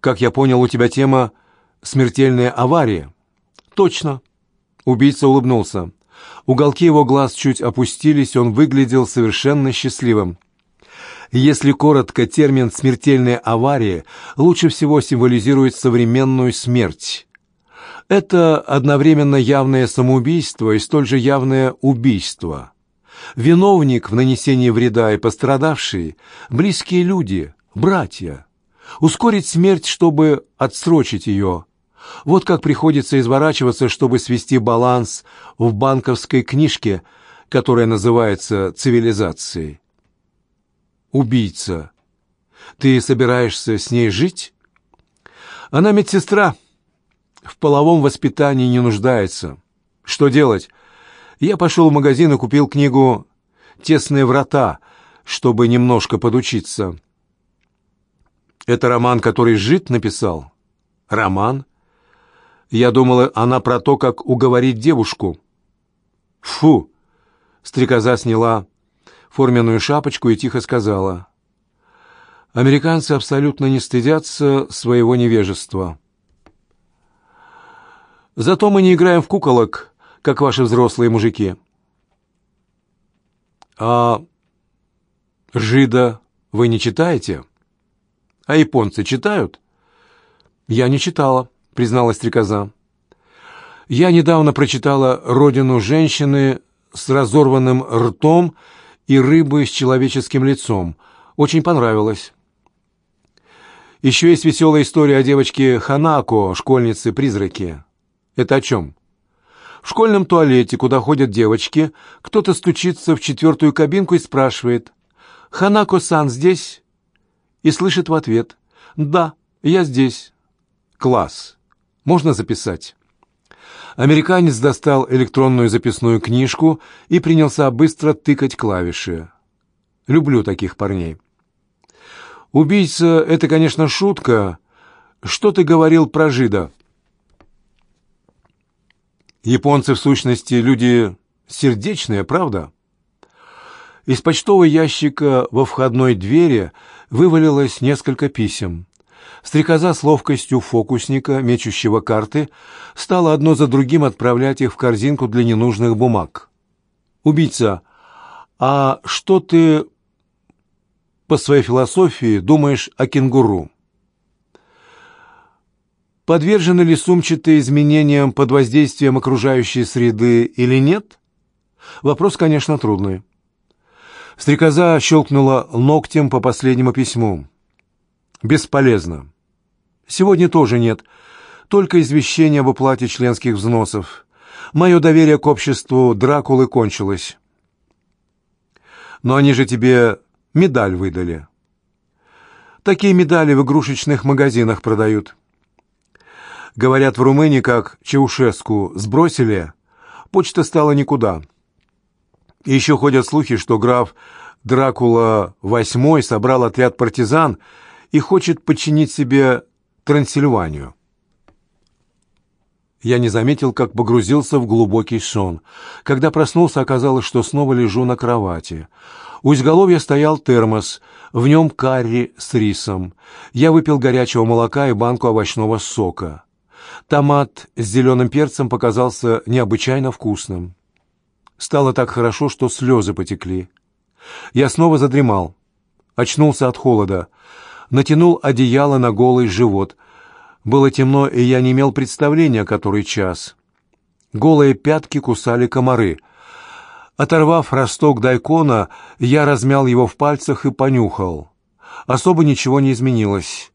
Как я понял, у тебя тема «Смертельная авария». Точно. Убийца улыбнулся. Уголки его глаз чуть опустились, он выглядел совершенно счастливым. Если коротко, термин «смертельная авария» лучше всего символизирует современную смерть. Это одновременно явное самоубийство и столь же явное убийство. Виновник в нанесении вреда и пострадавший – близкие люди, братья. Ускорить смерть, чтобы отсрочить ее. Вот как приходится изворачиваться, чтобы свести баланс в банковской книжке, которая называется «Цивилизацией». Убийца. Ты собираешься с ней жить? Она медсестра – в половом воспитании не нуждается. Что делать? Я пошел в магазин и купил книгу «Тесные врата», чтобы немножко подучиться. Это роман, который Жид написал? Роман? Я думала, она про то, как уговорить девушку. Фу! Стрекоза сняла форменную шапочку и тихо сказала. Американцы абсолютно не стыдятся своего невежества. Зато мы не играем в куколок, как ваши взрослые мужики. А жида вы не читаете? А японцы читают? Я не читала, призналась стрекоза. Я недавно прочитала «Родину женщины» с разорванным ртом и рыбы с человеческим лицом. Очень понравилось. Еще есть веселая история о девочке Ханако, школьнице-призраке. Это о чем? В школьном туалете, куда ходят девочки, кто-то стучится в четвертую кабинку и спрашивает «Ханако-сан здесь?» И слышит в ответ «Да, я здесь». Класс. Можно записать? Американец достал электронную записную книжку и принялся быстро тыкать клавиши. Люблю таких парней. Убийца — это, конечно, шутка. Что ты говорил про жида? Японцы, в сущности, люди сердечные, правда? Из почтового ящика во входной двери вывалилось несколько писем. Стрекоза с ловкостью фокусника, мечущего карты, стала одно за другим отправлять их в корзинку для ненужных бумаг. «Убийца, а что ты по своей философии думаешь о кенгуру?» Подвержены ли сумчатые изменениям под воздействием окружающей среды или нет? Вопрос, конечно, трудный. Стрекоза щелкнула ногтем по последнему письму. Бесполезно. Сегодня тоже нет. Только извещение об уплате членских взносов. Мое доверие к обществу Дракулы кончилось. Но они же тебе медаль выдали. Такие медали в игрушечных магазинах продают. Говорят, в Румынии, как Чаушеску сбросили, почта стала никуда. И еще ходят слухи, что граф Дракула VIII собрал отряд партизан и хочет подчинить себе Трансильванию. Я не заметил, как погрузился в глубокий сон. Когда проснулся, оказалось, что снова лежу на кровати. У изголовья стоял термос, в нем карри с рисом. Я выпил горячего молока и банку овощного сока. Томат с зеленым перцем показался необычайно вкусным. Стало так хорошо, что слезы потекли. Я снова задремал. Очнулся от холода. Натянул одеяло на голый живот. Было темно, и я не имел представления, который час. Голые пятки кусали комары. Оторвав росток дайкона, я размял его в пальцах и понюхал. Особо ничего не изменилось.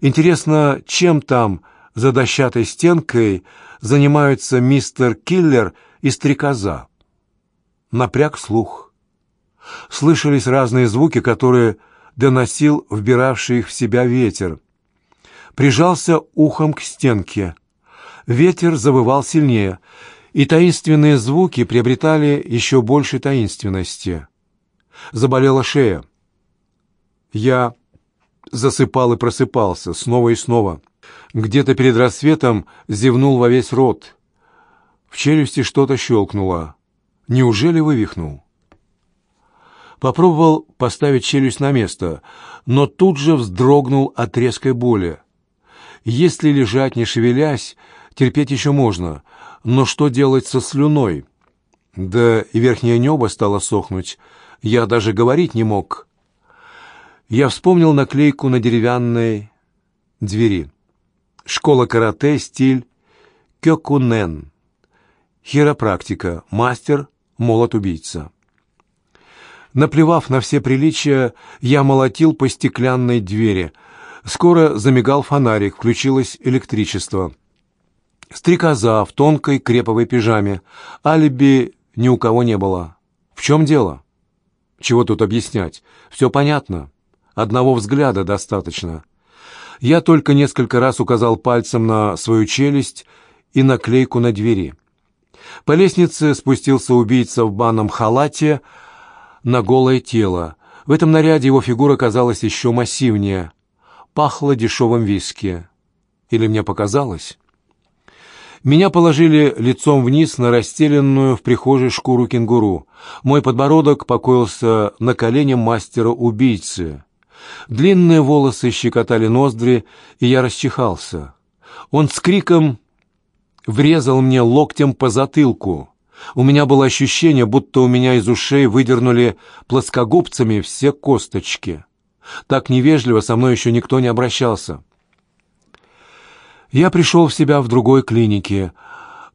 Интересно, чем там за дощатой стенкой занимаются мистер Киллер и стрекоза. Напряг слух. Слышались разные звуки, которые доносил вбиравший их в себя ветер. Прижался ухом к стенке. Ветер завывал сильнее, и таинственные звуки приобретали еще больше таинственности. Заболела шея. Я засыпал и просыпался, снова и снова. Где-то перед рассветом зевнул во весь рот. В челюсти что-то щелкнуло. Неужели вывихнул? Попробовал поставить челюсть на место, но тут же вздрогнул от резкой боли. Если лежать, не шевелясь, терпеть еще можно, но что делать со слюной? Да и верхнее небо стало сохнуть, я даже говорить не мог. Я вспомнил наклейку на деревянной двери. Школа карате, стиль кёкунен. Хиропрактика, мастер, молот-убийца. Наплевав на все приличия, я молотил по стеклянной двери. Скоро замигал фонарик, включилось электричество. Стрекоза в тонкой креповой пижаме. Алиби ни у кого не было. В чем дело? Чего тут объяснять? Все понятно. Одного взгляда достаточно. Я только несколько раз указал пальцем на свою челюсть и наклейку на двери. По лестнице спустился убийца в банном халате, на голое тело. В этом наряде его фигура казалась еще массивнее. Пахло дешевым виски. Или мне показалось? Меня положили лицом вниз на расстеленную в прихожей шкуру кенгуру. Мой подбородок покоился на колене мастера-убийцы. Длинные волосы щекотали ноздри, и я расчихался. Он с криком врезал мне локтем по затылку. У меня было ощущение, будто у меня из ушей выдернули плоскогубцами все косточки. Так невежливо со мной еще никто не обращался. Я пришел в себя в другой клинике,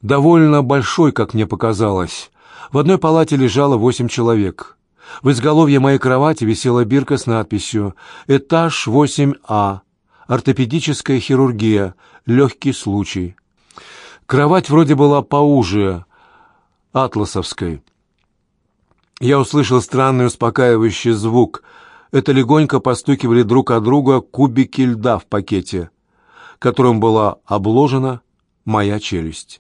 довольно большой, как мне показалось. В одной палате лежало восемь человек. В изголовье моей кровати висела бирка с надписью «Этаж 8А. Ортопедическая хирургия. Легкий случай». Кровать вроде была поуже, атласовской. Я услышал странный успокаивающий звук. Это легонько постукивали друг от друга кубики льда в пакете, которым была обложена моя челюсть.